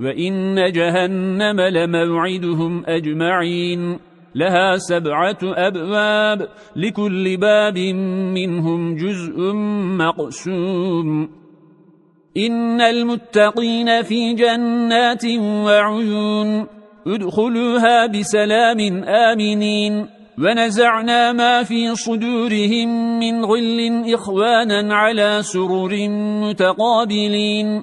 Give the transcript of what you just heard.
وإن جهنم لموعدهم أجمعين لها سبعة أبواب لكل باب منهم جزء مقسوم إن المتقين في جنات وعيون ادخلوها بسلام آمنين ونزعنا ما في صدورهم من غل إخوانا على سرر متقابلين